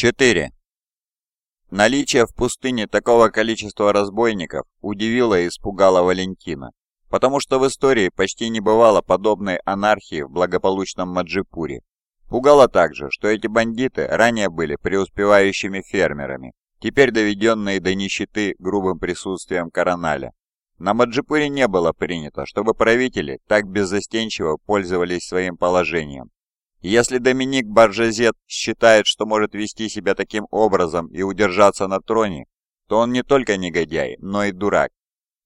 4. Наличие в пустыне такого количества разбойников удивило и испугало Валентина, потому что в истории почти не бывало подобной анархии в благополучном Маджипуре. Пугало также, что эти бандиты ранее были преуспевающими фермерами, теперь доведенные до нищеты грубым присутствием Короналя. На Маджипуре не было принято, чтобы правители так беззастенчиво пользовались своим положением. Если Доминик Баржезет считает, что может вести себя таким образом и удержаться на троне, то он не только негодяй, но и дурак.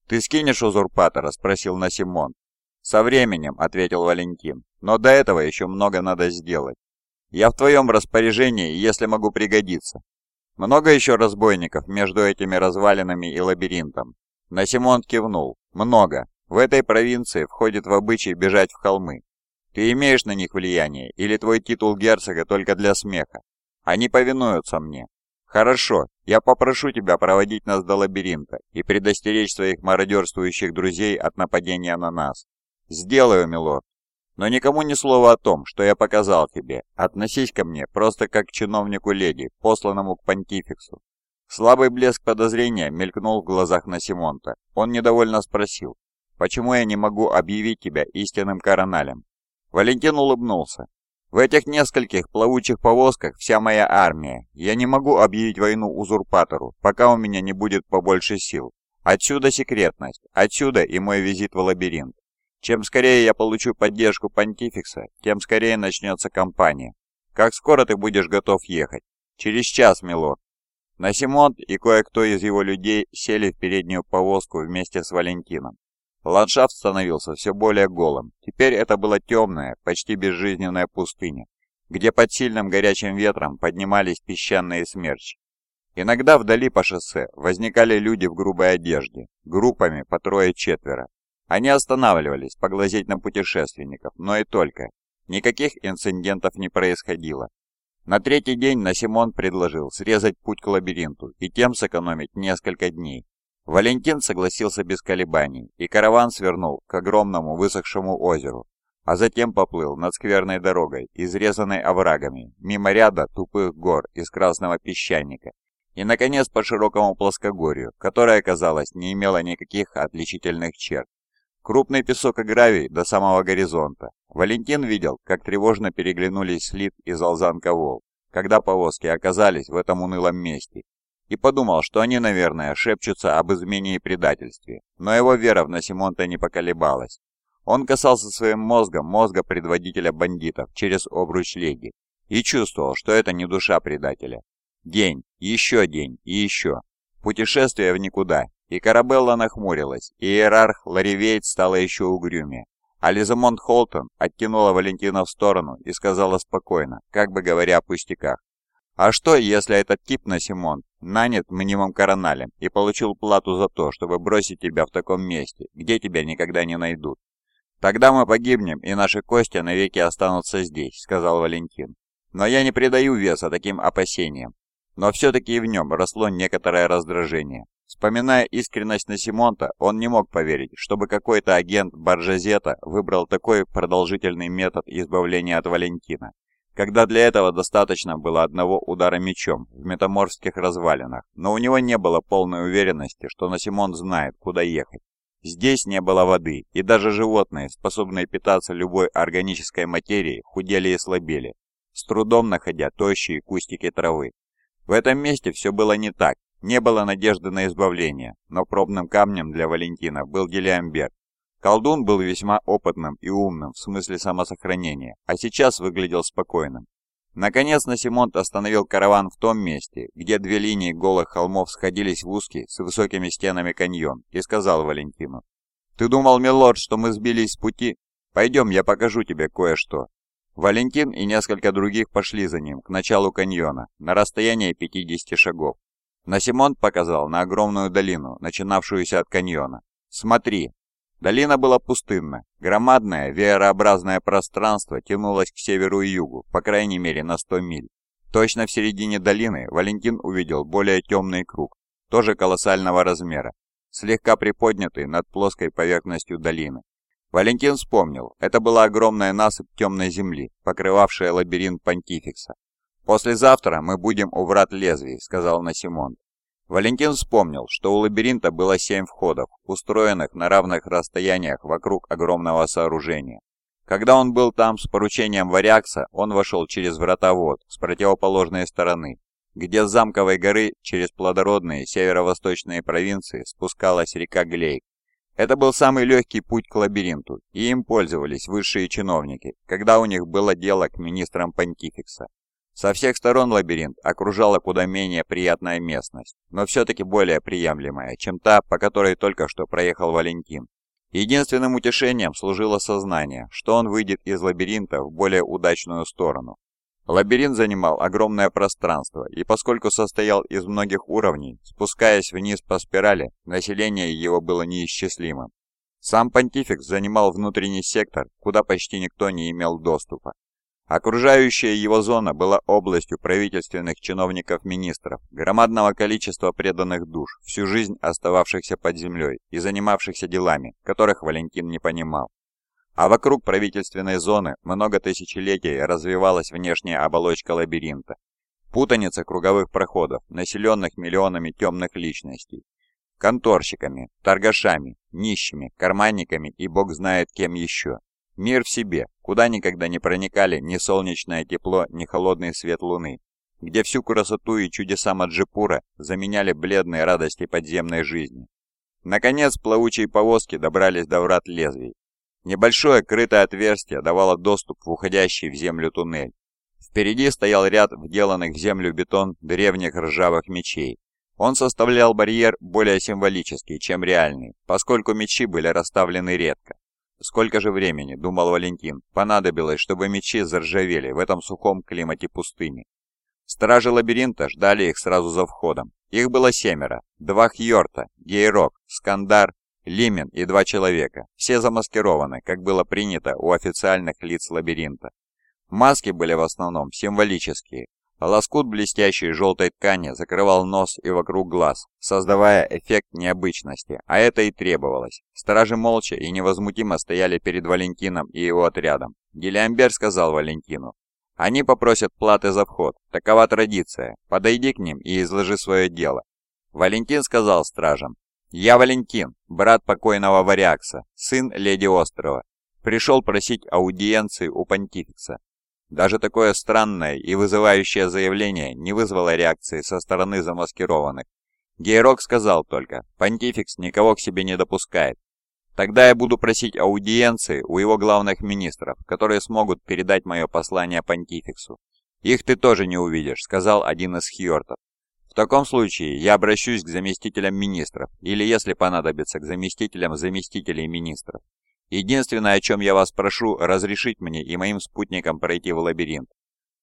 «Ты скинешь узурпатора?» – спросил Насимон. «Со временем», – ответил Валентин, – «но до этого еще много надо сделать. Я в твоем распоряжении, если могу пригодиться. Много еще разбойников между этими развалинами и лабиринтом?» Насимон кивнул. «Много. В этой провинции входит в обычай бежать в холмы. Ты имеешь на них влияние, или твой титул герцога только для смеха? Они повинуются мне. Хорошо, я попрошу тебя проводить нас до лабиринта и предостеречь своих мародерствующих друзей от нападения на нас. Сделаю, милорд. Но никому ни слова о том, что я показал тебе. Относись ко мне просто как к чиновнику леди, посланному к понтификсу. Слабый блеск подозрения мелькнул в глазах Насимонта. Он недовольно спросил, «Почему я не могу объявить тебя истинным короналем?» Валентин улыбнулся. «В этих нескольких плавучих повозках вся моя армия. Я не могу объявить войну узурпатору, пока у меня не будет побольше сил. Отсюда секретность, отсюда и мой визит в лабиринт. Чем скорее я получу поддержку понтификса, тем скорее начнется кампания. Как скоро ты будешь готов ехать? Через час, милорд. Насимонт и кое-кто из его людей сели в переднюю повозку вместе с Валентином. Ландшафт становился все более голым. Теперь это была темная, почти безжизненная пустыня, где под сильным горячим ветром поднимались песчаные смерчи. Иногда вдали по шоссе возникали люди в грубой одежде, группами по трое-четверо. Они останавливались поглазеть на путешественников, но и только. Никаких инцидентов не происходило. На третий день Насимон предложил срезать путь к лабиринту и тем сэкономить несколько дней. Валентин согласился без колебаний, и караван свернул к огромному высохшему озеру, а затем поплыл над скверной дорогой, изрезанной оврагами, мимо ряда тупых гор из красного песчаника, и, наконец, по широкому плоскогорью, которое, казалось, не имело никаких отличительных черт. Крупный песок и гравий до самого горизонта. Валентин видел, как тревожно переглянулись Слит и Залзанка Вол, когда повозки оказались в этом унылом месте, и подумал, что они, наверное, шепчутся об измене и предательстве. Но его вера в Насимонта не поколебалась. Он касался своим мозгом мозга предводителя бандитов через обруч леди и чувствовал, что это не душа предателя. День, еще день и еще. Путешествие в никуда, и Карабелла нахмурилась, и иерарх Ларивейт стала еще угрюмее. А Лизамонт Холтон оттянула Валентина в сторону и сказала спокойно, как бы говоря о пустяках. А что, если этот тип на Симон нанят мнимым короналем и получил плату за то, чтобы бросить тебя в таком месте, где тебя никогда не найдут? Тогда мы погибнем, и наши кости навеки останутся здесь, сказал Валентин. Но я не придаю веса таким опасениям. Но все-таки и в нем росло некоторое раздражение. Вспоминая искренность Насимонта, он не мог поверить, чтобы какой-то агент Баржазета выбрал такой продолжительный метод избавления от Валентина когда для этого достаточно было одного удара мечом в метаморфских развалинах, но у него не было полной уверенности, что Насимон знает, куда ехать. Здесь не было воды, и даже животные, способные питаться любой органической материей, худели и слабели, с трудом находя тощие кустики травы. В этом месте все было не так, не было надежды на избавление, но пробным камнем для Валентина был Гелиамбер, Колдун был весьма опытным и умным в смысле самосохранения, а сейчас выглядел спокойным. Наконец Насимонт остановил караван в том месте, где две линии голых холмов сходились в узкий с высокими стенами каньон, и сказал Валентину. «Ты думал, милорд, что мы сбились с пути? Пойдем, я покажу тебе кое-что». Валентин и несколько других пошли за ним к началу каньона, на расстояние 50 шагов. Насимонт показал на огромную долину, начинавшуюся от каньона. «Смотри, Долина была пустынна. Громадное веерообразное пространство тянулось к северу и югу, по крайней мере на 100 миль. Точно в середине долины Валентин увидел более темный круг, тоже колоссального размера, слегка приподнятый над плоской поверхностью долины. Валентин вспомнил, это была огромная насыпь темной земли, покрывавшая лабиринт Понтификса. «Послезавтра мы будем у врат лезвий», — сказал Насимон. Валентин вспомнил, что у лабиринта было семь входов, устроенных на равных расстояниях вокруг огромного сооружения. Когда он был там с поручением Варякса, он вошел через вратовод с противоположной стороны, где с замковой горы через плодородные северо-восточные провинции спускалась река Глейк. Это был самый легкий путь к лабиринту, и им пользовались высшие чиновники, когда у них было дело к министрам понтификса. Со всех сторон лабиринт окружала куда менее приятная местность, но все-таки более приемлемая, чем та, по которой только что проехал Валентин. Единственным утешением служило сознание, что он выйдет из лабиринта в более удачную сторону. Лабиринт занимал огромное пространство, и поскольку состоял из многих уровней, спускаясь вниз по спирали, население его было неисчислимым. Сам понтификс занимал внутренний сектор, куда почти никто не имел доступа. Окружающая его зона была областью правительственных чиновников-министров, громадного количества преданных душ, всю жизнь остававшихся под землей и занимавшихся делами, которых Валентин не понимал. А вокруг правительственной зоны много тысячелетий развивалась внешняя оболочка лабиринта. Путаница круговых проходов, населенных миллионами темных личностей. Конторщиками, торгашами, нищими, карманниками и бог знает кем еще. Мир в себе, куда никогда не проникали ни солнечное тепло, ни холодный свет луны, где всю красоту и чудеса Маджипура заменяли бледные радости подземной жизни. Наконец, плавучие повозки добрались до врат лезвий. Небольшое крытое отверстие давало доступ в уходящий в землю туннель. Впереди стоял ряд вделанных в землю бетон древних ржавых мечей. Он составлял барьер более символический, чем реальный, поскольку мечи были расставлены редко. Сколько же времени, думал Валентин, понадобилось, чтобы мечи заржавели в этом сухом климате пустыни. Стражи лабиринта ждали их сразу за входом. Их было семеро. Два Хьорта, Гейрок, Скандар, Лимен и два человека. Все замаскированы, как было принято у официальных лиц лабиринта. Маски были в основном символические, Лоскут блестящей желтой ткани закрывал нос и вокруг глаз, создавая эффект необычности, а это и требовалось. Стражи молча и невозмутимо стояли перед Валентином и его отрядом. Гелиамбер сказал Валентину, «Они попросят платы за вход, такова традиция, подойди к ним и изложи свое дело». Валентин сказал стражам, «Я Валентин, брат покойного Варякса, сын леди острова. Пришел просить аудиенции у понтификса. Даже такое странное и вызывающее заявление не вызвало реакции со стороны замаскированных. Гейрок сказал только, понтификс никого к себе не допускает. Тогда я буду просить аудиенции у его главных министров, которые смогут передать мое послание понтификсу. Их ты тоже не увидишь, сказал один из хьортов. В таком случае я обращусь к заместителям министров, или, если понадобится, к заместителям заместителей министров. Единственное, о чем я вас прошу, разрешить мне и моим спутникам пройти в лабиринт.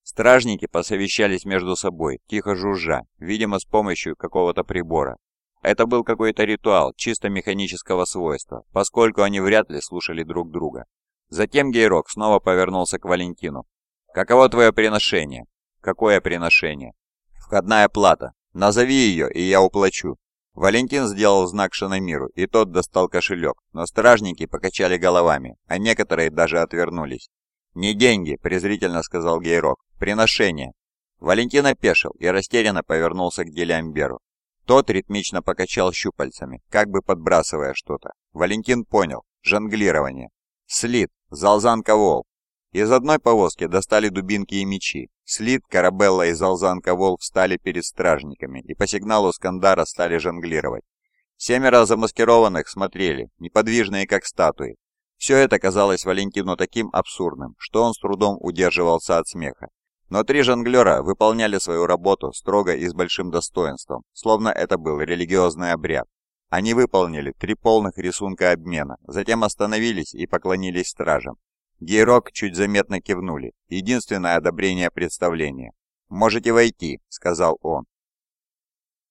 Стражники посовещались между собой, тихо жужжа, видимо, с помощью какого-то прибора. Это был какой-то ритуал, чисто механического свойства, поскольку они вряд ли слушали друг друга. Затем Гейрок снова повернулся к Валентину. «Каково твое приношение?» «Какое приношение?» «Входная плата. Назови ее, и я уплачу». Валентин сделал знак Шанамиру, и тот достал кошелек, но стражники покачали головами, а некоторые даже отвернулись. «Не деньги», — презрительно сказал Гейрок, — «приношение». Валентин опешил и растерянно повернулся к Гелиамберу. Тот ритмично покачал щупальцами, как бы подбрасывая что-то. Валентин понял. Жонглирование. Слит. Залзан Ковол. Из одной повозки достали дубинки и мечи. Слит, Карабелла и Залзанка Волк встали перед стражниками и по сигналу Скандара стали жонглировать. Семеро замаскированных смотрели, неподвижные как статуи. Все это казалось Валентину таким абсурдным, что он с трудом удерживался от смеха. Но три жонглера выполняли свою работу строго и с большим достоинством, словно это был религиозный обряд. Они выполнили три полных рисунка обмена, затем остановились и поклонились стражам. Гейрок чуть заметно кивнули. Единственное одобрение представления. «Можете войти», — сказал он.